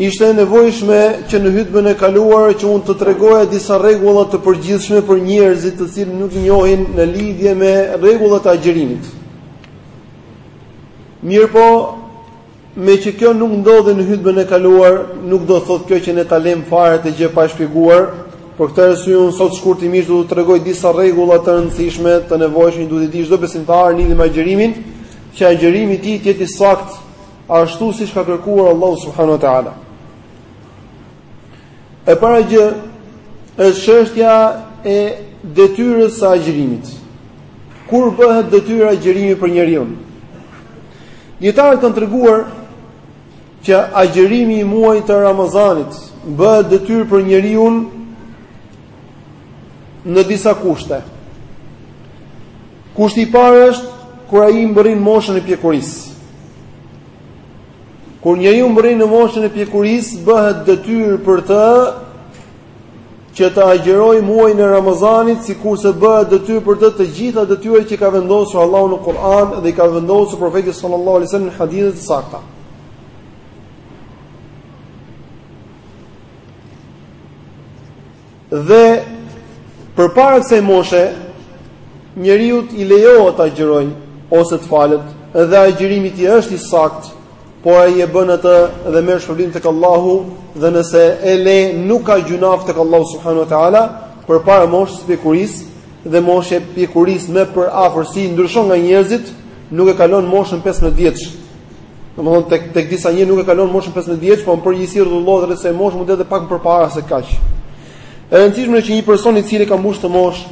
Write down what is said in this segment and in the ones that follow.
Ishte e nevojshme që në hutbën e kaluar që unë të tregoja disa rregulla të përgjithshme për njerëzit të cilët nuk njohin në lidhje me rregullat e agjërimit. Mirpo, me që kjo nuk ndodhi në hutbën e kaluar, nuk do thotë kjo që ne ta lëmë fare këtë gjë pa shpjeguar. Për këtë arsye unë sot shkurtimisht do të tregoj disa rregulla të rëndësishme të nevojshme duhet t'i dijë çdo besimtar lidhje me agjërimin, që agjërimi i tij të jetë i saktë ashtu siç ka kërkuar Allahu subhanahu wa taala. E para gjë është çështja e detyrës së agjërimit. Kur bëhet detyrë agjërimi për njeriun? Dietarët kanë treguar që agjërimi i muajit të Ramazanit bëhet detyrë për njeriun në disa kushte. Kushti i parë është kur ai mbërrin moshën e pjekurisë. Kur njeriu mbërrin në moshën e pjekurisë, bëhet detyrë për të që ta agjërojë muajin e Ramazanit, sikurse bëhet detyrë për të të gjitha detyrat që ka vendosur Allahu në Kur'an dhe i ka vendosur profeti sallallahu alaihi wasallam në hadithe të sakta. Dhe përpara kësaj moshe njeriut i lejohet të agjërojë ose të falet, dhe agjërimi i tij është i saktë, por ai e bën atë dhe merr shpërblim tek Allahu dhe nëse e le nuk ka gjynah tek Allahu subhanahu wa taala përpara moshës së pjekurisë dhe mosha e pjekurisë me përafërsi ndryshon nga njerëzit, nuk e kalon moshën 15 vjeç. Domthonë tek tek disa njerëz nuk e kalon moshën 15 vjeç, por në përgjithësi rrotullohet rreth kësaj moshe mund të jetë pak më përpara se kaq. E rëndësishme është që një person i cili ka mbushur këtë moshë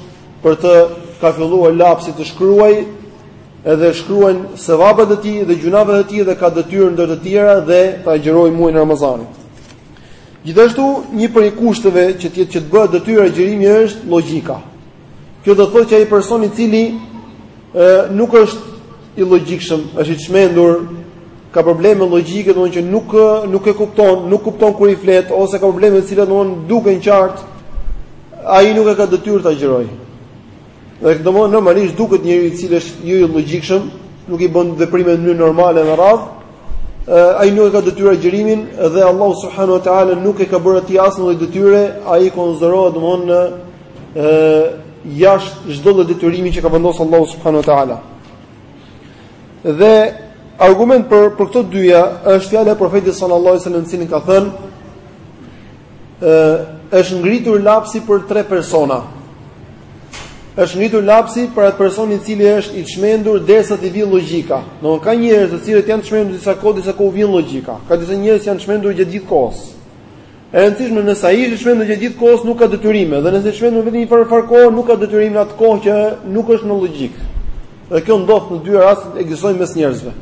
për të ka filluar lapsi të shkruajë edhe shkruhen sevapet e tij dhe gjynahet e tij dhe ka detyrë ndër të tjera dhe ta agjërojë muajin e Ramazanit. Gjithashtu, një prej kushteve që të jetë që të bëhet detyrë agjërimi është logjika. Kjo do të thotë që ai person i cili ë nuk është i logjikshëm, është i çmendur, ka probleme logjike, domethënë që nuk nuk e kupton, nuk kupton kur i flet ose ka probleme të cilat domethënë duken qartë, ai nuk e ka detyrë të agjërojë. Dhe domethënë normalisht duket njeriu i cili është jo i logjikshëm, nuk i bën veprime në mënyrë normale e me radhë, ai nuk e ka detyrë agjërimin dhe Allahu subhanahu wa taala nuk e ka bërë atij asnjë lloj detyre, ai konsiderohet domethënë ë jashtë çdo lloj detyrimi që ka vendosur Allahu subhanahu wa taala. Dhe argument për për këto dyja është fjala e profetit sallallahu alajhi wasallam i cili ka thënë ë është ngritur lapsi për tre persona. Është ngritur lapsi për atë person i cili është i çmendur derisa t'i vijë logjika. Domethënë ka njerëz të cilët janë çmendur disa kohë, disa kohë i vjen logjika. Ka disa njerëz që janë çmendur gjatë gjithë kohës. E rëndësishme nëse ai është i çmendur gjatë gjithë kohës nuk ka detyrim, dhe nëse është çmendur vetëm një farë farë kohë nuk ka detyrim në atë kohë që nuk është në logjikë. Dhe kjo ndodh në dy raste që ekzistojnë mes njerëzve.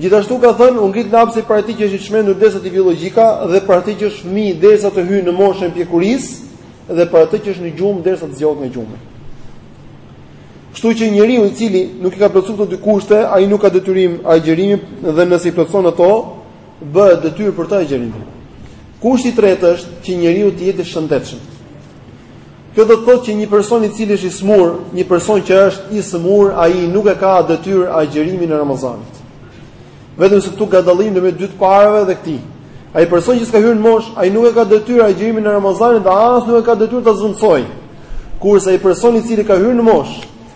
Gjithashtu ka thënë u ngrit lapsi për atë që është i çmendur derisa t'i vijë logjika dhe për atë që është fëmijë derisa të hyjë në moshën e pjekurisë dhe për atë që është në gjumë derisa të zgjohet nga gjumi. Kështu që njeriu i cili nuk i ka plotësuar këto dy kushte, ai nuk ka detyrim agjërimin dhe nëse i plotëson ato, Bëhet detyrë për të agjërimi. Kushti i tretë është që njeriu të jetë i shëndetshëm. Kjo do të thotë që një person i cili është i smur, një person që është i smur, ai nuk e ka detyrë agjërimin e Ramazanit. Vetëm se këtu ka dallim në mes dy të parëve dhe këtij. Ai person që s'ka hyrë në moshë, ai nuk e ka detyrë agjërimin e Ramazanit dhe as nuk e ka detyrë ta zëvendësojë. Kurse ai person i cili ka hyrë në moshë,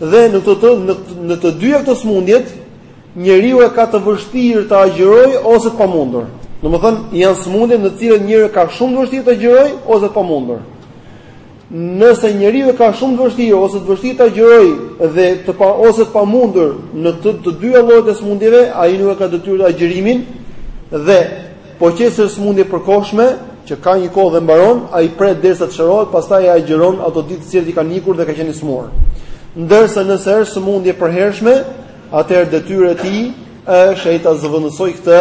Dhe në këto të në, në të dyja këto smundjet, njeriu e ka të vështirë të agjërojë ose të pamundur. Domethënë, janë smundje në të cilat njeriu e ka shumë të vështirë të agjërojë ose të pamundur. Nëse njeriu e ka shumë të vështirë ose të vështirë të agjërojë dhe të pa ose të pamundur në të, të dyja llojet e smundjeve, ai nuk e ka detyrë agjërimin dhe Po qe se është sëmundje e përkohshme, që ka një kohë dhe mbaron, ai pret derisa të shërohet, pastaj e agjëron ato ditë të cilat i kanë ikur dhe ka qenë i sëmurë. Ndërsa nëse është sëmundje e përhershme, atëherë detyra e tij është ai ta zëvendësojë këtë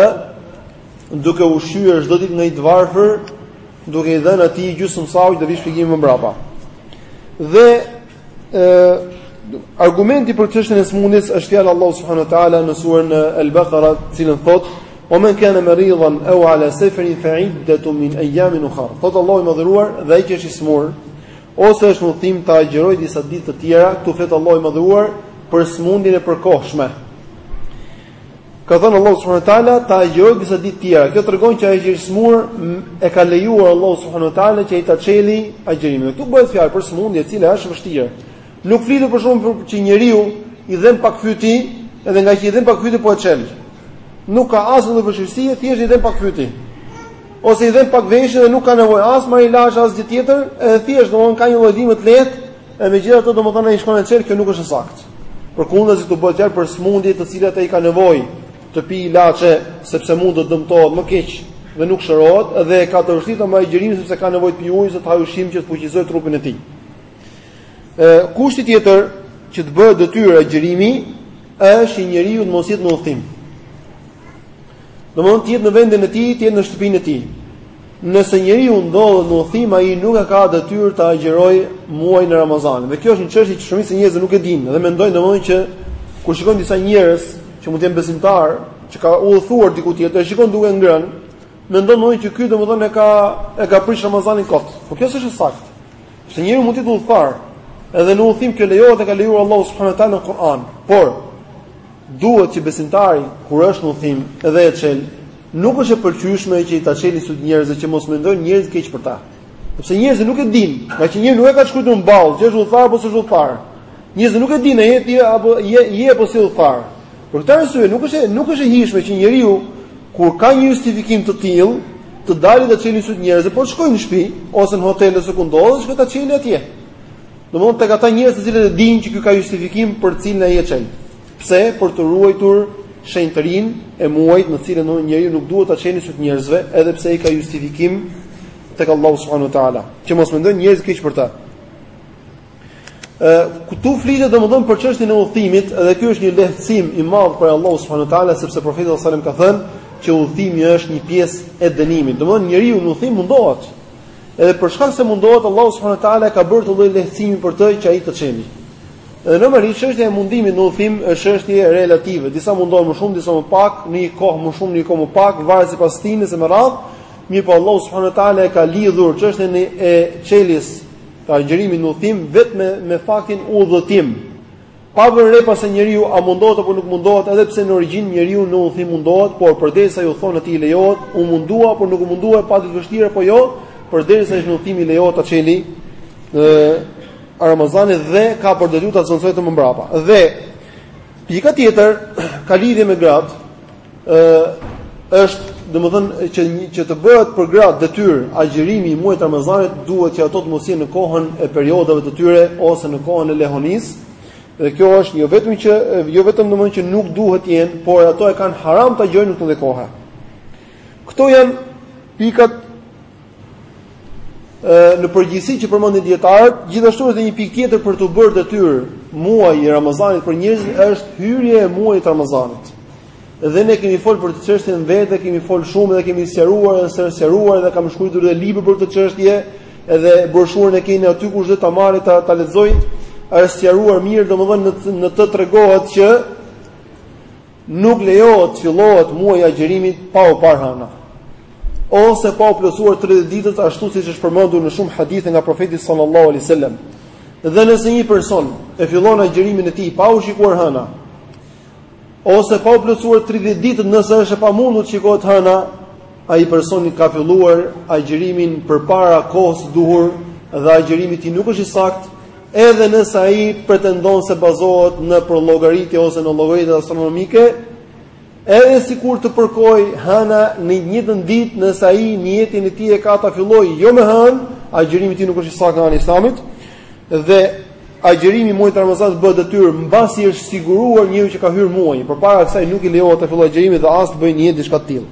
duke ushqyer çdo ditë nga një të varfër, duke i dhënë atij gjysmë sau dhe vjen shpjegimi më mbrapa. Dhe Argumenti për çështjen e smundjes është fjala e Allahut subhanahu wa taala në surën Al-Baqara, në të cilën thotë: "Wa man kana maridan aw ala safarin fa iddatun min ayamin ukhar." Thot Allahu i madhëruar dhe ai që është i smur ose është në udhëtim ta agjërojë disa ditë të tjera, këtu flet Allahu i madhëruar për smundjen e përkohshme. Ka thënë Allahu subhanahu wa taala ta agjërojë disa ditë tjera. Kjo tregon që ai që është smur e ka lejuar Allahu subhanahu wa taala që ai ta çeli agjërimin. Këtu bëhet fjalë për smundje e cila është e vështirë. Nuk flitet për shembull që njeriu i dhemb pak fyti, edhe ngaqë i dhemb pak fyti po e çel. Nuk ka asnjë vështirësi, thjesht i dhemb pak fyti. Ose i dhemb pak veshi dhe nuk ka nevojë as për ilaç as gjë tjetër, edhe thjesht domthon ka një lloj dhimbje të lehtë, E megjithatë, domethënë ai shkon e çel, kjo nuk është e saktë. Përkundazi të bëhet fjalë për smundje të cilat ai ka nevojë të pi ilaçe sepse mund të dëmtohet më keq dhe nuk shërohet dhe e ka të vështirë ta mbajë agjërimin sepse ka nevojë të pi ujë ose të hajë ushqim që të fuqizojë trupin e tij. Ë kushti tjetër që të bëhet detyrë agjërimi është që njeriu të mos jetë në udhtim. Domthon të jetë në vendin e tij, të jetë në shtëpinë e tij. Nëse njeriu ndodhet në udhtim, ai nuk e ka detyrë të agjërojë muajin e Ramazanit. Dhe kjo është një çështje që shumica e njerëzve nuk e dinë dhe mendojnë domthon që kur shikojnë disa njerëz që mund të jenë besimtarë, që ka udhëtuar diku tjetër, e shikon duke ngrënë, mendon domthon që ky domethënë e ka e ka prish Ramazanin kot. Po kjo s'është e saktë. Se njeriu mund të jetë udhëtar, edhe në udhtim kjo lejohet e ka lejuar Allahu subhanahu wa taala në Kur'an. Por Duhet që besimtari kur është në udhëtim dhe e çel, nuk është e pëlqyeshme që ai ta çeli në syt njerëzve që mos mendojnë njerëzit keq për ta. Sepse njerëzit nuk e dinë, ngaqë njeriu nuk e ka shkruar në ballë, që është udhëtar apo s'është udhëtar. Njerëzit nuk e dinë je ti apo je je apo s'je udhëtar. Për këtë arsye nuk është nuk është e hijshme që njeriu kur ka një justifikim të tillë, të dalë dhe ta çeli në syt njerëzve, po të shkojë në shtëpi ose në hotel ose ku ndodhet, shkon ta çeli atje. Domthonë tek ata njerëz të cilët e dinë që ky ka justifikim për cilin ai e çel. Pse? Për të ruajtur shenjtërinë e muajit në cilën njeriu nuk duhet ta çeli në syt njerëzve, edhe pse ai ka justifikim tek Allahu subhanahu wa taala. Që mos mendojnë njerëzit keq për ta. Ë këtu flitet domthonë për çështjen e udhëtimit, edhe ky është një lehtësim i madh prej Allahut subhanahu wa taala sepse profeti sallallahu alajhi wasallam ka thënë që udhëtimi është një pjesë e dënimit. Domthonë njeriu në udhëtim mundohet Edhe për shkak se mundohet Allahu subhanahu wa taala ka bërë këtë lloj lehtësimi për të që ai të çeli. Edhe normalisht çështja e mundimit në udhëtim është çështje relative. Disa mundohen më shumë, disa më pak, në një kohë më shumë, në një kohë më pak, varet sipas stinës e me radhë. Mirëpo Allahu subhanahu wa taala e ka lidhur çështjen e çeljes të agjërimit në udhëtim vetëm me, me faktin udhëtim. Pa vënë re pas se njeriu a mundohet apo nuk mundohet, edhe pse në origjinë njeriu në udhëtim mundohet, por përderisa udhëton atij i lejohet, u mundua apo nuk u mundua e pati të vështirë apo jo, përderisa është në udhëtim i lejohet ta çeli ë Ramazanin dhe ka për detyrë ta zëvendësojë atë më mbrapa. Dhe pika tjetër ka lidhje me gratë, ë është domethënë që që të bëhet për gratë detyrë agjërimi i muajit të Ramazanit duhet që ato të mos jenë në kohën e periodave të tyre ose në kohën e lehonisë. Dhe kjo është jo vetëm që jo vetëm domethënë që nuk duhet të jenë, por ato e kanë haram të agjërojnë në këtë kohë. Këto janë pikat në përgjithësi që përmendin dijetarët, gjithashtu është dhe një pikë tjetër për të bërë detyrë muaji i Ramazanit për njerëzit është hyrja e muajit Ramazanit. Dhe ne kemi fol për këtë çështjen vetë, kemi fol shumë dhe kemi sqaruar dhe sqaruar dhe kam shkruar dhe libër për këtë çështje, edhe broshurën e keni aty kush do ta marrë ta ta lexojë, është sqaruar mirë, domethënë në në të tregohet që Nuk lejohet të fillohet muaji i agjërimit pa u parë hëna, ose pa u plotësuar 30 ditët ashtu siç është përmendur në shumë hadithe nga profeti sallallahu alaihi wasallam. Dhe nëse një person e fillon agjërimin e tij pa u shikuar hëna, ose pa u plotësuar 30 ditët nëse është e pamundur të shikohet hëna, ai personi ka filluar agjërimin përpara kohës së duhur dhe agjërimi i tij nuk është i saktë, Edhe nëse ai pretendon se bazohet në përllogaritje ose në llogaritje astronomike, edhe sikur të përkojë hëna në të njëjtën ditë, nëse ai nijetin e tij e ka ta fillojë jo me hënë, agjërimi i tij nuk është i saktë nga ana e Islamit dhe agjërimi i muajit të Ramazanit bëhet detyrë mbasi është siguruar njeriu që ka hyrë muaji. Përpara kësaj nuk i lejohet të fillojë agjërimin dhe as të bëjë nijet diçka të tillë.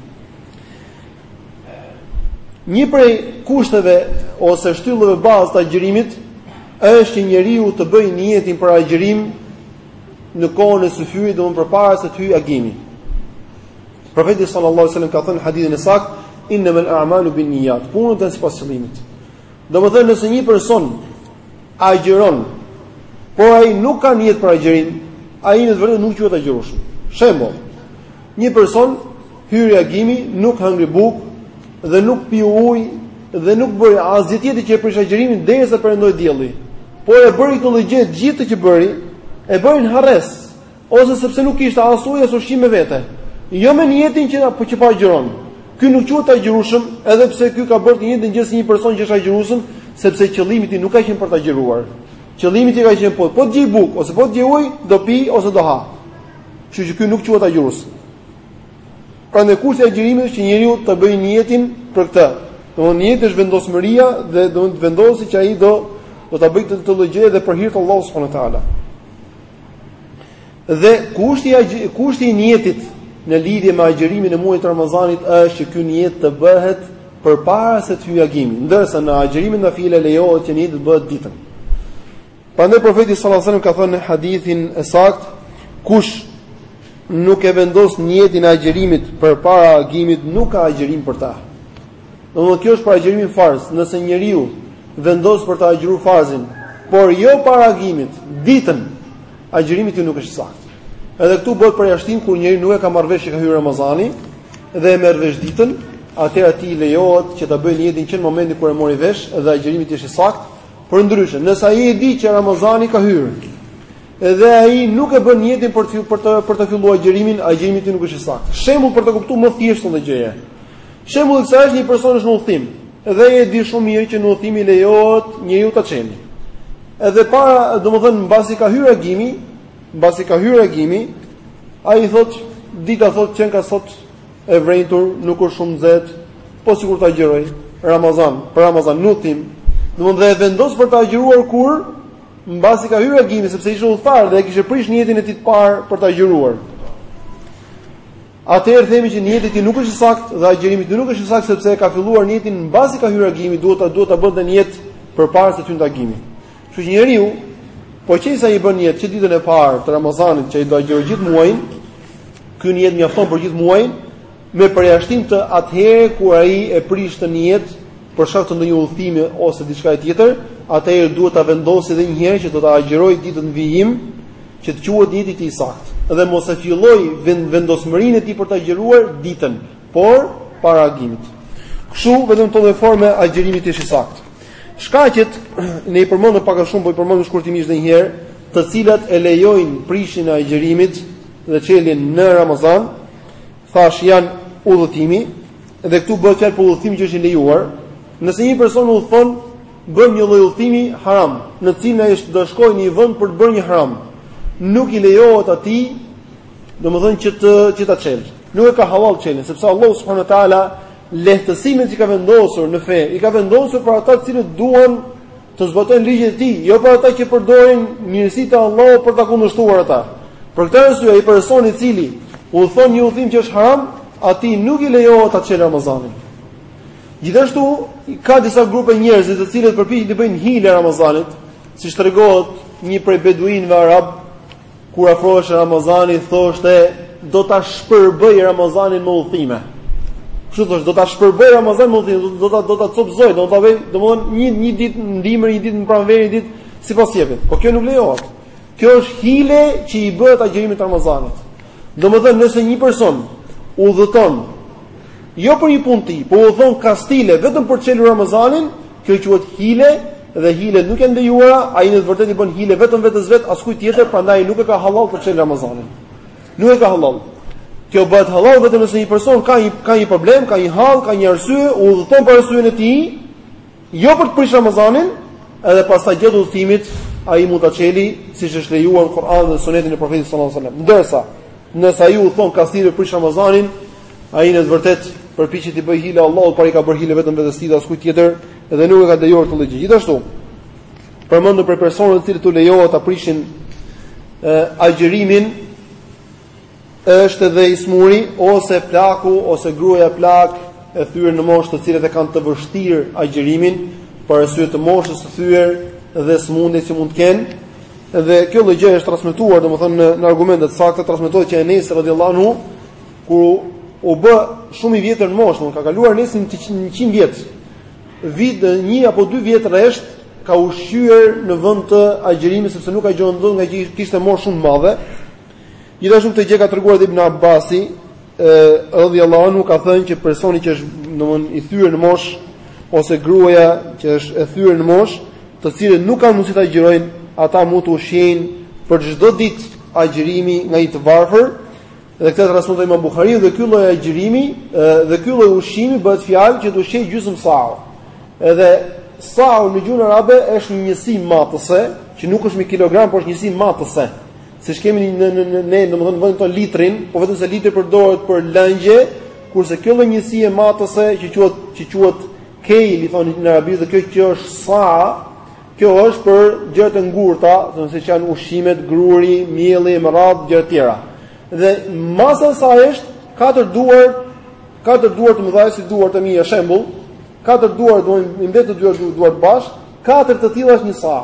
Një prej kushteve ose shtyllave bazë të agjërimit është që njeriu të bëjë nijetin për agjërim në kohën e syfyrit, domethënë përpara se të hyjë agimi. Profeti sallallahu alajhi wasallam ka thënë në hadithin e saktë, "Innamal a'malu bin niyyat", punët janë sipas qëllimit. Domethënë nëse një person agjëron, por ai nuk ka nijet për agjërim, ai në të vërtetë nuk quhet agjërueshëm. Shembull, një person Hyri agimi nuk hëngri bukë dhe nuk piu ujë dhe nuk bëri asgjë tjetër që e prish agjërimin derisa perëndoi dielli. Por e bëri këtë lloj gjëje gjithë që bëri, e bëri në harresë, ose sepse nuk kishte as ujë as ushqim me vete. Jo me nijetin që po, që po agjëron. Ky nuk quhet agjërueshëm, edhe pse ky ka bërë të njëjtën gjë si një person që është agjërueshëm, sepse qëllimi i tij nuk ka qenë për të agjëruar. Qëllimi i tij ka qenë po po të gjej bukë ose po të gjej ujë, do pi ose do ha. Kështu që ky nuk quhet agjërues. Prandaj kushti i agjërimit është që njeriu të bëjë nijetin për këtë. Domethënë nijeti është vendosmëria dhe do të vendosë që ai do do ta bëjë këtë lloj gjëje dhe për hir të Allahut subhanahu wa taala. Dhe kushti i kushti i nijetit në lidhje me agjërimin e muajit të Ramazanit është që ky nijet të bëhet përpara se të hyjë agimi, ndërsa në agjërimin nafile lejohet që nijeti të bëhet ditën. Prandaj profeti sallallahu alajhi wasallam ka thënë në hadithin e saktë, kush nuk e vendos niyetin e agjërimit përpara agimit, nuk ka agjërim për ta. Domethënë kjo është për agjërimin farz, nëse njeriu vendos për ta agjëruar farzin, por jo para agimit, ditën agjërimi i tij nuk është i saktë. Edhe këtu bëhet përjashtim kur njeriu nuk e ka marrë vesh që ka hyrë Ramazani dhe e merr vesh ditën, atëherë atij i lejohet që ta bëjë niyetin që në momentin kur e mori vesh dhe agjërimi i tij është i saktë. Përndryshe, nëse ai e di që Ramazani ka hyrë, edhe ai nuk e bën niyetin për të për të për ta filluar agjërimin, agjërimi i tij nuk është i saktë. Shembull për ta kuptuar më thjesht këtë gjë. Shembulli i kësaj është një person është në udhëtim, dhe ai e di shumë mirë që në udhëtim i lejohet njeriut ta çeli. Edhe para, domethënë mbasi ka hyrë agimi, mbasi ka hyrë agimi, ai thotë, dita thotë qenka sot E vrenjtur, nuk është shumë nxehtë, po sikur ta agjëroj Ramazan, për Ramazan në udhëtim, domthonë dhe e vendos për ta agjëruar kur mbasi ka hyrë agimi sepse ishte udhëtar dhe e kishte prish niyetin e tij të parë për ta agjëruar. Atëherë themi që niyeti i tij nuk është i saktë dhe agjërimi i tij nuk është i saktë sepse e ka filluar niyetin mbasi ka hyrë agimi, duhet ta duhet ta bënte niyet përpara se të hynte agimi. Kështu që njeriu, po qe se ai bën niyet që ditën e parë të Ramazanit që ai do agjërojë gjithë muajin, ky niyet mjafton për gjithë muajin, me përjashtim të atëherë kur ai e prish këtë niyet për shkak të ndonjë udhëtimi ose diçka tjetër, atëherë duhet ta vendosë edhe një herë që do ta agjërojë ditën në vijim, që të quhet niyeti i tij i saktë. Dhe mos e fillojë vendosmërinë e tij për ta agjëruar ditën, por para agimit. Kështu vetëm në atë formë agjërimi i tij është i saktë. Shkaqet, ne i përmendëm pak a shumë, po i përmend shkurtimisht edhe një herë, të cilat e lejojnë prishjen e agjërimit dhe çeljen në Ramazan, thash janë udhëtimi dhe këtu bëhet fjalë për udhëtimin që është i lejuar. Nëse një person udhëton, bën një lloj udhëtimi haram, në të cilin ai do shkojë në një vend për të bërë një haram. Nuk i lejohet atij, domethënë që të që ta çelë. Nuk e ka halal çeljen, sepse Allahu subhanahu wa taala Lehtësimet që ka vendosur në fe, i ka vendosur për ata të cilët duan të zbatojnë ligjet e tij, jo për ata që përdorin mirësitë e Allahut për ta kundërshtuar ata. Për këtë arsye ai person i cili udhëton një udhëtim që është haram, atij nuk i lejohet ta çelë Ramazanin. Gjithashtu ka disa grupe njerëzish, të cilët përpiqen t'i bëjnë hile Ramazanit, siç tregohet një prej beduinëve arabë, Kur afroheshte Ramazani, thoshte, do ta shpërbëj Ramazanin me udhëtime. Kështu thoshte, do ta shpërbëj Ramazanin me udhëtime, do ta do ta copëzoj, do ta bëj, domthonë një një ditë në dimër, një ditë në pranverë, një ditë sipas qejfit. Po kjo nuk lejohet. Kjo është hile që i bëhet agjërimit të Ramazanit. Domthonë, nëse një person udhëton jo për një punë të tij, po udhëton kastile vetëm për të çelur Ramazanin, Kjo quhet hile dhe hilet nuk janë lejuara, ai në të vërtetë i bën hile vetëm vetes vet, askujt tjetër, prandaj nuk e ka halal për ta çel Ramazanin. Nuk e ka hallall. Kjo bëhet hallall vetëm nëse një person ka një ka një problem, ka një hall, ka një arsye, udhëton për arsyen e tij, jo për të prish Ramazanin, edhe pastaj gjatë udhëtimit ai mund ta çeli siç është lejuar në Kur'an dhe Sunetin e Profetit sallallahu alajhi wasallam. Ndërsa, nëse ai udhëton kastile për t'prish Ramazanin, Ai në të vërtetë përpiqet t'i bëjë hile Allahut, por i ka bërë hile vetëm vetes tij dhe askujt tjetër dhe nuk e ka lejuar këtë gjë. Gjithashtu, përmendur për personat të cilët u lejohet ta prishin ë agjërimin është edhe i smuri ose plaku ose gruaja plak e thyer në moshë të cilët e kanë të vështirë agjërimin për arsye të moshës së thyer dhe smundjes që mund të kenë. Dhe kjo lloj gjë është transmetuar, domethënë në, në argumente të sakta transmetohet që Enes radhiyallahu anhu Kur u bë shumë i vjetër në moshë, ka kaluar mbi 100 vjet. Vit dhe një apo dy vjet rresht ka ushqyer në vend të agjërimit sepse nuk agjëronte dot ngaqë kishte moshë shumë të madhe. Gjithashtu këtë gjë ka treguar Ibn Abbasi, radhiyallahu anhu ka thënë që personi që është domthon i thyer në mosh ose gruaja që është e thyer në mosh, të cilët nuk kanë mundësi të agjërojnë, ata mund të ushqejnë për çdo ditë agjërimi nga një të varfër, Dhe këtë transmeton Imam Buhariu dhe ky lloj agjërimi dhe ky lloj ushqimi bëhet fjalë që të ushqej gjysmë sa'u. Edhe sa'u në gjuhën arabe është një njësi matëse, që nuk është me kilogram, por është njësi matëse. Siç kemi në në në ne, domethënë vendin tonë litrin, po vetëm se litri përdoret për lëngje, kurse kjo lloj njësie matëse që quhet që quhet kejl, i thonë në arabisht dhe kjo që është sa, Kjo është për gjëra të ngurta, domethënë siç janë ushqimet, gruri, mielli, me radhë gjëra të tjera. Dhe masa e saj është katër duar, katër duar të mëdha si duart e mia, shembull, katër duar do i mbledh të dy duart bashkë, katër të tilla është një sa.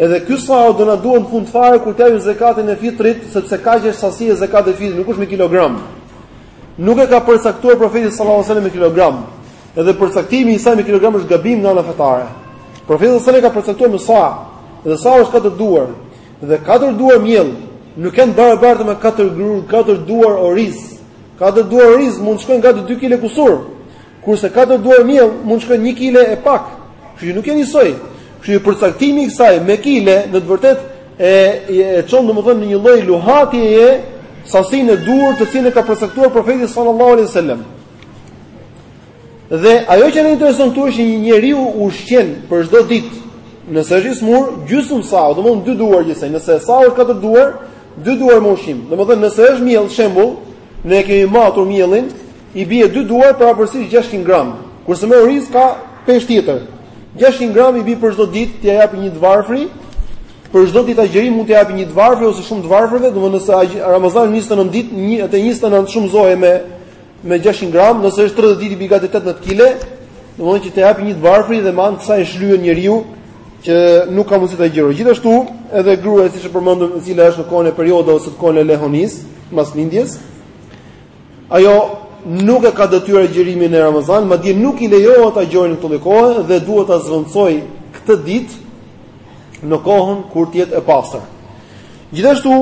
Edhe ky sa do na duhet në fund fare kur të japim zakatin e fitrit, sepse kaq është sasia e zakatit të fitrit, nuk është me kilogram. Nuk e ka përcaktuar profeti sallallahu alajhi wasallam me kilogram. Edhe përcaktimi i saj me kilogram është gabim nga ana fetare. Profeti sallallahu alajhi wasallam e ka përcaktuar me sa, dhe sa është katër duar. Dhe katër duar miell nuk janë barabarta me katër grur, katër duar oriz. Katër duar oriz mund të shkojnë gati 2 kg kusur. Kurse katër duar miell mund të shkojnë një kile e pak. Kështu që nuk janë njësoj. Kështu që përcaktimi i kësaj me kile në të vërtetë e e çon domethënë në një lloj luhatjeje sasinë e duhur të cilën e ka përcaktuar profeti sallallahu alaihi wasallam. Dhe ajo që na intereson këtu është një njeriu ushqen për çdo ditë nëse është i smur, gjysmë sa, domethënë dy duar gjithsej, nëse sa është katër duar, dy duar me ushqim. Domethënë nëse është miell shembull, ne e kemi matur miellin, I bie dy duar për afërsisht gjashtëqind gramë, kurse me oriz ka peshë tjetër. Gjashtëqind gramë i bie për çdo ditë, t'i japë një të varfri, për çdo ditë agjërim mund të japë një të varfër ose shumë të varfërve, domthonë nëse Ramazani është 29 ditë, njëzet e 9 shumëzoje me me 600 gram, nëse është 30 ditë i bie gati 18 kg, domthonë që t'i japë një të varfër dhe mandej e shlyen njeriu që nuk ka mundësi ta agjërojë. Gjithashtu, edhe gruaja siç e përmendëm, e cila është në kohën e periodës ose në kohën e lehonis, mas lindjes, Ajo nuk e ka detyrë agjërimin e Ramazanit, madje nuk i lejohet ta agjërojë në këtë lloj kohe dhe duhet ta zvendësojë këtë ditë në kohën kur të jetë e pastër. Gjithashtu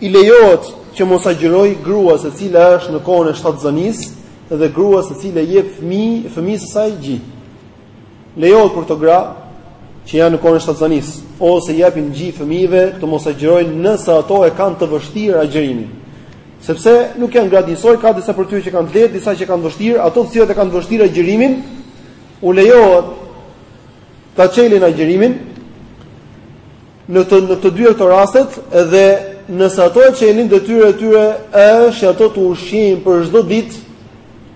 i lejohet që mos agjërojë gruas e cila është në kohën e shtatzanisë dhe gruas e cila i jep fëmijë, fëmijës së saj gji. Lejohet për këto gra që janë në kohën e shtatzanisë, ose i japin gji fëmijëve të mos agjërojnë nëse ato e kanë të vështirë agjërimin. Sepse nuk janë gratë njësoj, ka disa prej tyre që e kanë të lehtë, disa që e kanë të vështirë, ato të cilat e kanë të vështirë agjërimin, u lejohet ta çelin agjërimin. Në të në të dyja këto rastet edhe nëse ato e çelin detyrë e tyre është që ato të ushqejnë për çdo ditë,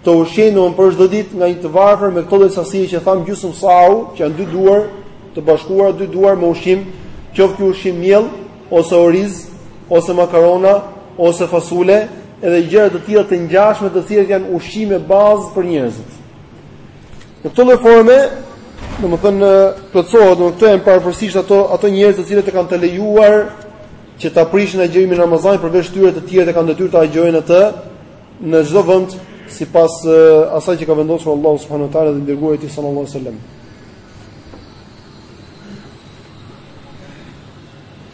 të ushqejnë domethënë për çdo ditë nga një të varfër me këtë lloj sasie që tham gjysmë sau, që janë dy duar të bashkuara dy duar me ushqim, qoftë ky ushqim miell ose oriz ose makarona ose fasule, edhe gjëra të tilla të ngjashme të cilat janë ushqime bazë për njerëzit. Në këtë lloj forme, domethënë plotësohet, domethënë këto janë përafërsisht ato ato njerëz të cilët e kanë të lejuar që ta prishin agjërimin e Ramazanit përveç tyre të tjerët e kanë detyrë ta agjërojnë atë në çdo vend sipas asaj që ka vendosur Allahu subhanahu wa taala dhe i dërguari i tij sallallahu alaihi wasallam.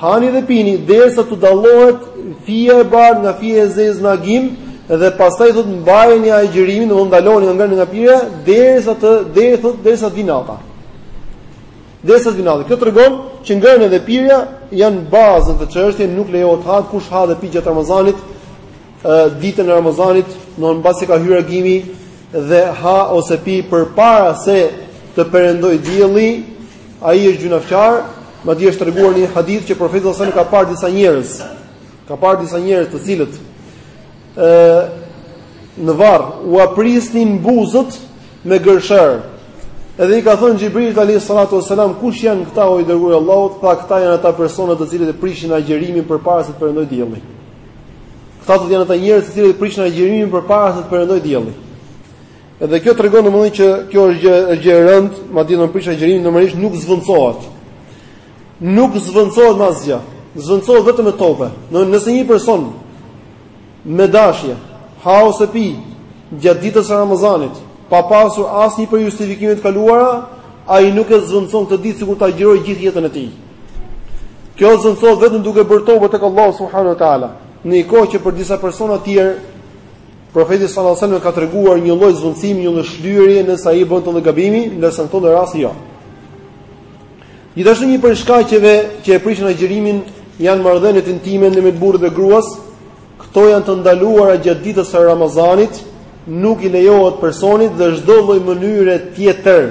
Hani dhe pini derisa t'u dallohet fija e bardhë nga fija e zezë në agim dhe pastaj thotë mbajeni agjërimin, domethënë ndaloni nga ngrënia nga pirja derisa të deri thotë derisa vin nata. Derisa vin nata. Kjo tregon që ngrënia dhe pirja janë bazë në këtë çështje, nuk lejohet ha kush ha dhe pi gjatë Ramazanit, ditën e Ramazanit, në në mbasi ka hyrë agimi dhe ha ose pi përpara se të perëndojë dielli, Ai është gjynafqar, madje është treguar në një hadith që profeti sallallahu alajhi wasallam ka parë disa njerëz, ka parë disa njerëz të cilët ë në varr ua prisnin buzët me gërshër. Edhe i ka thënë Xhibrilit alayhi salatu wasalam, kush janë këta o i dërguari i Allahut? Tha këta janë ata persona të cilët e prishin agjërimin përpara se të perëndojë dielli. Këta domethënë janë ata njerëz të cilët e prishin agjërimin përpara se të perëndojë dielli. Edhe kjo tregon domethënë që kjo është gjë e gjë e rëndë, madje në prish agjërimin normalisht nuk zëvendësohet. Nuk zëvendësohet me asgjë. Zëvendësohet vetëm me tobe. Në, nëse një person me dashje ha ose pi gjatë ditës së Ramazanit, pa pasur asnjë prej justifikimeve të kaluara, ai nuk e zëvendëson këtë ditë sikur të agjërojë gjithë jetën e tij. Kjo zëvendësohet vetëm duke bërë tobe tek Allahu subhanahu wa taala. Në një kohë që për disa persona të tjerë Profeti sallallahu alajhi wasallam ka treguar një lloj zëvendësimi, një lloj shlyerie nëse ai bën këtë lloj gabimi, ndërsa në këtë lloj rasti jo. Gjithashtu një prej shkaqeve që e prishin agjërimin janë marrëdhëniet intime në mes burrit dhe gruas. Këto janë të ndaluara gjatë ditës së Ramazanit, nuk i lejohet personit dhe çdo lloj mënyre tjetër.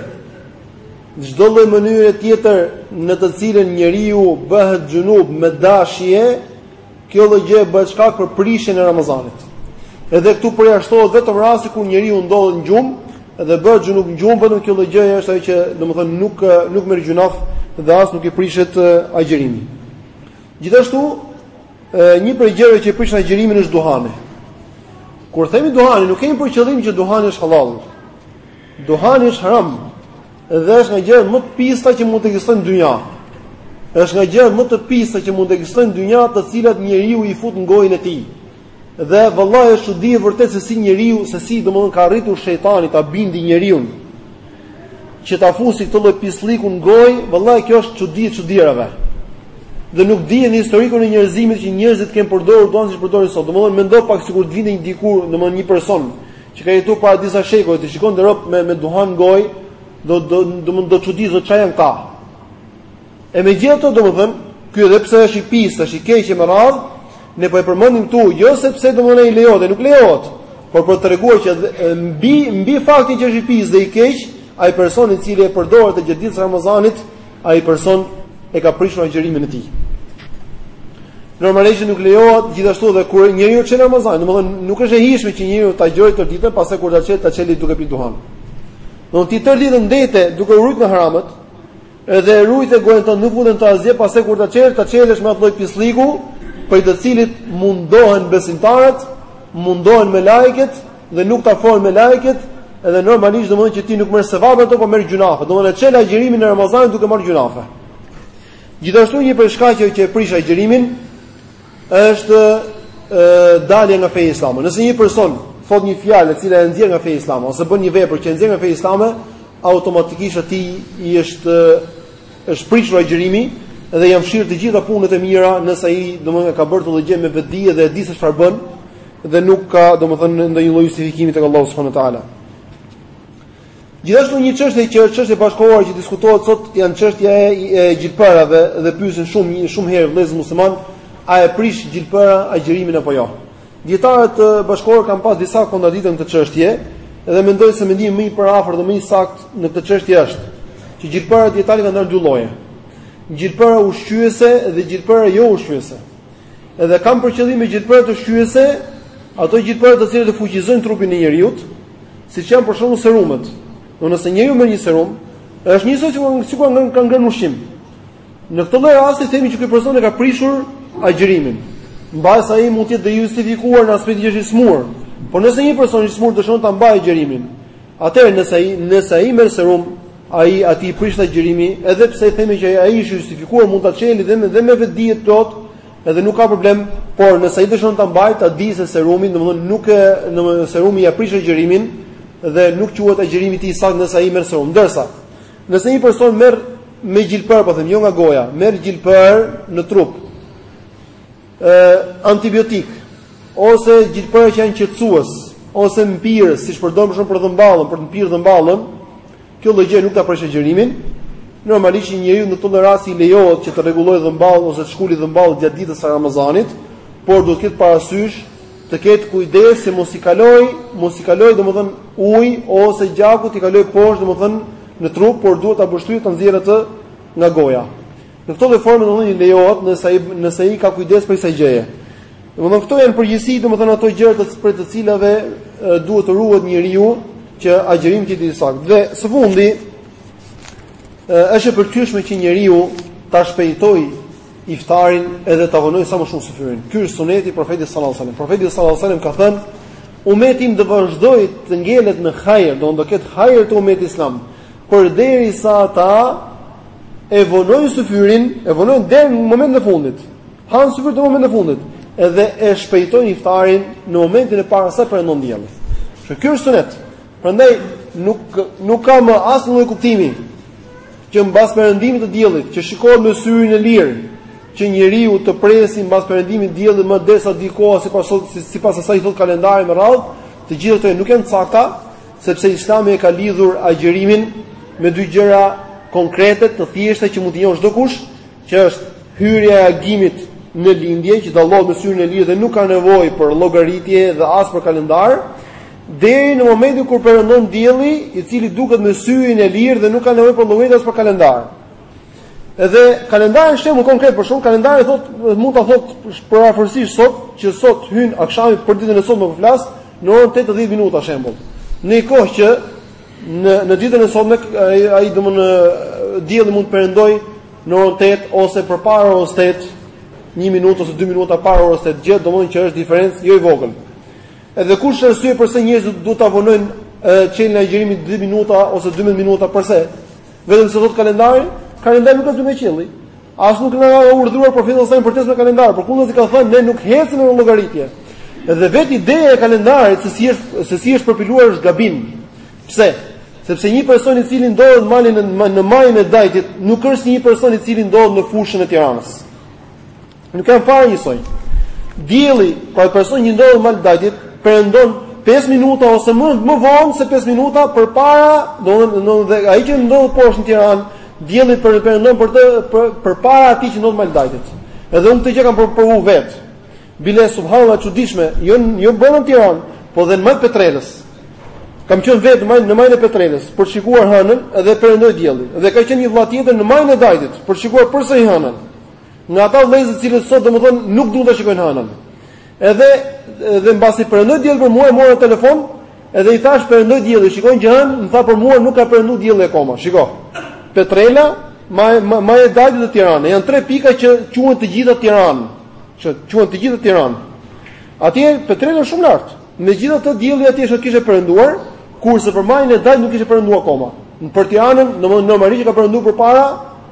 Çdo lloj mënyre tjetër në të cilën njeriu bëhet xhunub me dashje, Kjo lloj gjëje bëhet shkak për prishjen e Ramazanit. Edhe këtu përjashtohet vetëm rasti kur njeriu ndodhet në gjumë dhe bëhet xhunub në gjumë, vetëm kjo lloj gjëje është ajo që domethënë nuk nuk merr gjynaf dhe as nuk i prishet agjërimi. Gjithashtu, një prej gjërave që prishin agjërimin është duhani. Kur themi duhani, nuk kemi për qëllim që duhani është hallall. Duhani është haram. Dhe është nga gjërat më të pista që mund të ekzistojnë në dynja. Është nga gjërat më të pista që mund të ekzistojnë në dynja, të cilat njeriu i fut në gojën e tij. Dhe vallahi është çudi e vërtetë se si njeriu, se si domethënë ka arritur shejtani ta bindi njeriun që ta fusi këtë lloj pislliku në gojë, vallahi kjo është çudi e çudirave. Dhe nuk dihet në historikun e njerëzimit që njerëzit të kenë përdorur duhan si përdorin sot. Domethënë mendo pak sikur të vinte një dikur, domethënë një person që ka jetuar para disa shekujve, të shikonte rob me me duhan në gojë, do do domethënë do çuditej ça janë këta. E megjithatë domethënë, ky edhe pse është i pis, është i keq e me radhë, ne po e përmendim këtu, jo sepse domethënë ai lejohet, ai nuk lejohet, por për të treguar që mbi mbi faktin që është i pis dhe i keq, ai person i cili e përdor atë gjatë ditës së Ramazanit, ai person e ka prishur agjërimin e tij. Normalisht nuk lejohet gjithashtu dhe kur njeriu çel Ramazan, domethënë nuk është e hijshme që njeriu të agjërojë tërë ditën pastaj kur ta çel ta çeli duke pi duhan. Domethënë ti tërë ditën ndejte duke u ruajt nga haramet, edhe ruajte gojën tënde nuk fute në të asgjë pastaj kur ta çel ta çelësh me atë lloj pislliku, prej të cilit mundohen besimtarët, mundohen melajket, dhe nuk të afrohen melajket, edhe normalisht domethënë që ti nuk merr sevap aty, po merr gjynafe. Domethënë e çel agjërimin e Ramazanit duke marrë gjynafe. Gjithashtu një prej shkaqeve që e prish agjërimin është ë dalja nga feja islame. Nëse një person thot një fjalë e cila e nxjerr nga feja islame ose bën një vepër që e nxjerr nga feja islame, automatikisht atij i është është prishur agjërimi dhe janë fshirë të gjitha punët e mira nëse ai domethënë ka bërë këtë lloj gjë me vetëdije dhe e di se çfarë bën, dhe nuk ka, domethënë, ndonjë lloj justifikimi tek Allahu subhanahu wa taala. Gjithashtu një çështje që është çështje bashkëkohore që diskutohet sot janë çështja e, e gjilpërave dhe pyesin shumë një shumë herë vëllezër musliman, a e prish gjilpëra agjërimin apo jo. Dietarët bashkëkohor kanë pas disa kontradikta në këtë çështje dhe mendoj se mendimi më i përafërt dhe më i saktë në këtë çështje është që gjilpërat dijetarët i kanë ndarë në dy lloje. Gjilpëra ushqyese dhe gjilpëra jo ushqyese. Edhe kam për qëllim me gjilpëra ushqyese, ato gjilpëra të cilat e fuqizojnë trupin e njeriut, siç janë për shembull serumet. Pra nëse njeriu merr një serum, është njësoj sikur ka ngrënë ushqim. Në këtë lloj rasti themi që ky person e ka prishur agjërimin. Mbase ai mund të jetë dhe i justifikuar në aspektin që është i smurë. Por nëse një person i smurë dëshon ta mbajë agjërimin, Atëherë nëse ai, nëse ai merr serum, ai atij i prishet agjërimi, edhe pse i themi që ai është i justifikuar, mund ta çeli dhe me dhe me vetëdije të plotë, edhe nuk ka problem, por nëse ai dëshon ta mbajë, ta dijë se serumi, domethënë nuk e, domethënë serumi ia prish agjërimin dhe nuk quhet agjërimi i tij i saktë nëse ai merr serum. Ndërsa, nëse një person merr me gjilpërë, po them, jo nga goja, merr gjilpërë në trup. ë antibiotik ose gjilpëra që janë qetësues ose mpirës, siç përdoren shumë për dhëmballën, për të mpirë dhëmballën, kjo lloj gjë nuk ta prish agjërimin. Normalisht njeriut në këtë rast i lejohet që të rregullojë dhëmballën ose të shkuli dhëmballën gjatë ditës së Ramazanit, por duhet të ketë parasysh të ketë kujdes se mos i kaloj, mos i kaloj domethën ujë ose gjaku t'i kalojë poshtë domethën në trup, por duhet ta pështyjë, ta nxjerrë atë nga goja. Në këtë lloj forme domethënë i lejohet nëse ai nëse ai ka kujdes prej kësaj gjëje. Domethënë këto janë në përgjithësi domethënë ato gjëra prej të cilave duhet të ruhet njeriu që agjërimi të jetë i saktë. Dhe së fundi është e pëlqyeshme që njeriu ta shpejtojë iftarin edhe ta vonojë sa më shumë syfyrin. Ky është suneti i profetit sallallahu alajhi wasallam. Profeti sallallahu alajhi wasallam ka thënë umeti im do vazhdojë të ngelet në hajër, do të ketë hajër te umeti islam, përderisa ata e vonojnë syfyrin, e vonojnë deri në momentin e fundit. Hanë syfyrin në momentin e fundit dhe e shpejtojnë iftarin në momentin e parë sa perëndon dielli. Që ky është sunet. Prandaj nuk nuk ka më asnjë lloj kuptimi që mbas perëndimit të diellit, që shikohet me syrin e lirë, që njeriu të presi mbas perëndimit të diellit më derisa të vijë koha sipas sipas asaj që thotë kalendari me radhë, të gjitha këto nuk janë të sakta, Sepse Islami e ka lidhur agjërimin me dy gjëra konkrete, të thjeshta që mund t'i njohë çdokush, që është hyrja e agimit në lindje, që dallohet me syrin e lirë dhe nuk ka nevojë për llogaritje dhe as për kalendar, deri në momentin kur perëndon dielli, i cili duket me syrin e lirë dhe nuk ka nevojë për llogaritje as për kalendar. Edhe kalendari, një shembull konkret për shumë, kalendari thotë mund ta thotë për afërsisht sot, që sot hyn akshami për ditën e sotme po flas, Në orën tetë e dhjetë minuta shembull. Në një kohë që në në ditën e sotme ai ai domun dielli mund të perëndojë në orën 8 ose përpara orës 8, 1 minutë ose 2 minuta para orës 8 gjë, domthonjë që është diferencë jo e vogël. Edhe ku është arsyeja pse njerëzit duhet ta vonojnë çeljen e agjërimit 2 minuta ose 12 minuta përse? Vetëm se thotë kalendari, kalendari nuk është zbritur nga qielli. As nuk na ka urdhëruar profeti sallallahu alajhi wasallam për të ecur me kalendar, përkundrazi ka thënë ne nuk ecim me llogaritje. Edhe vetë ideja e kalendarit se si është se si është përpiluar është gabim. Pse? Sepse një person i cili ndodhet në malin në në majën e Dajtit nuk është si një person i cili ndodhet në fushën e Tiranës. Nuk janë fare njësoj. Dielli, për atë person që ndodhet në mal Dajtit, perëndon 5 minuta ose më më vonë se 5 minuta përpara, domethënë ai që ndodhet poshtë në Tiranë Dielli për perëndon për të përpara atij që ndodhet në mal të Dajtit. Edhe unë këtë gjë e kam provu vet. Bile subhanallahu e çuditshme, jo jo brenda në Tiranë, po dhe në majë të Petrelës. Kam qenë vetë në në majën e Petrelës për të shikuar hënën dhe perëndoi dielli. Dhe ka qenë një vëlla tjetër në majën e Dajtit për të shikuar përsëri hënën. Nga ata vëllezër të cilët sot domethënë nuk duan ta shikojnë hënën. Edhe dhe mbasi perëndoi dielli për mua e mora në telefon, edhe i thashë perëndoi dielli, shikoje hënën, më tha për mua nuk ka perëndu dielli akoma. Shiko. Petrela, maja e Dajtit dhe Tirana. Janë tre pika që quhen të gjitha Tiranë. Që quhen të gjitha Tiranë. Atje Petrela është shumë lart. Megjithatë dielli atje është kishte perënduar, kurse për majën e Dajtit nuk kishte perënduar akoma. Në për Tiranën, domthonë normalisht ka perënduar përpara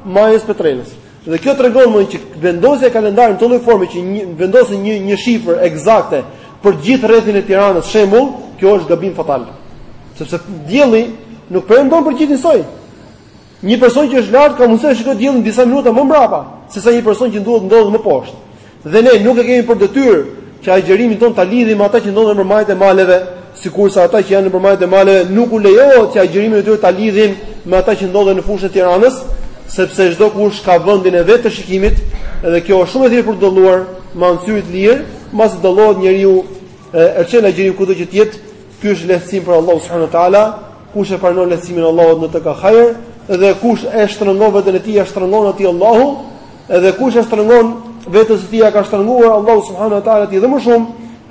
majës së Petrelës. Dhe kjo tregon më që vendosja e kalendarit në këtë lloj forme që vendosin një një shifër ekzakte për të gjithë rrethin e Tiranës, shembull, kjo është gabim fatal. Sepse dielli nuk perëndon për të gjithë njësoj. Një person që është lart ka mundësi të shikojë diellin disa minuta më mbrapa, sesa një person që duhet ndodhet më poshtë. Dhe ne nuk e kemi për detyrë që agjërimin tonë ta lidhim me ata që ndodhen nëpër majat e maleve, sikurse ata që janë nëpër majat e maleve nuk u lejohet që agjërimin e tyre ta lidhin me ata që ndodhen në fushën e Tiranës, sepse çdokush ka vendin e vet të shikimit dhe kjo është shumë e thjeshtë për t'u dalluar me anë të syrit të lirë, mbasi dallohet njeriu e çel agjërimin kudo që të jetë, ky është lehtësim prej Allahut subhanahu wa taala, Kush e pranon lehtësimin e Allahut në të ka hajër, dhe kush e shtrëngon veten e tij, e shtrëngon atij Allahu, edhe kush e shtrëngon vetes së tij, ia ka shtrënguar Allahu subhanahu wa taala atij dhe më shumë,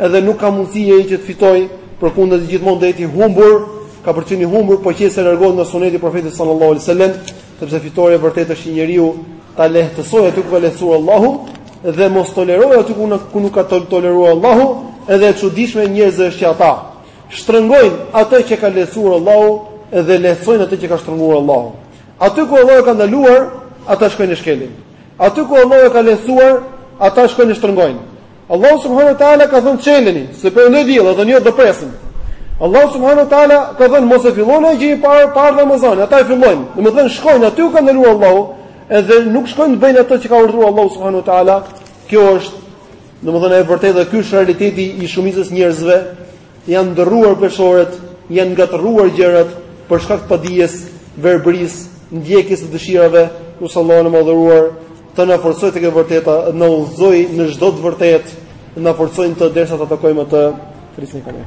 edhe nuk ka mundësi njeri që të fitojë, përkundrazi gjithmonë do të jetë i humbur, ka për të qenë i humbur po qe se largohet nga suneti i profetit sallallahu alaihi wasallam, sepse fitorja e vërtetë është që njeriu ta lehtësojë aty ku ka lehtësuar Allahu dhe mos tolerojë aty ku nuk ka toleruar Allahu, edhe e çuditshme e njerëzve është që ata shtrëngojnë atë që ka lehtësuar Allahu dhe lehtësojnë atë që ka shtrënguar Allahu. Aty ku Allahu ka ndaluar, ata shkojnë e shkelin. Aty ku Allahu ka lehtësuar, ata shkojnë e shtrëngojnë. Allahu subhanahu wa taala ka thënë çeleni, sa perëndon dielli ata jo do presim. Allahu subhanahu wa taala ka thënë mos e filloni agjërimin para para Ramazanit, ata e fillojnë. Domethënë shkojnë aty ku ka ndaluar Allahu, edhe nuk shkojnë të bëjnë atë që ka urdhëruar Allahu subhanahu wa taala. Kjo është Domethënë e vërtetë dhe ky është realiteti i shumicës së njerëzve, janë ndërruar peshoret, janë ngatërruar gjërat për shkak të padijes, verbërisë, ndjekjes së dëshirave, lus Allahun e madhëruar të na forcojë tek e vërteta, na udhëzojë në çdo të vërtetë, na forcojë në të derisa ta takojmë atë, flisni kamerën.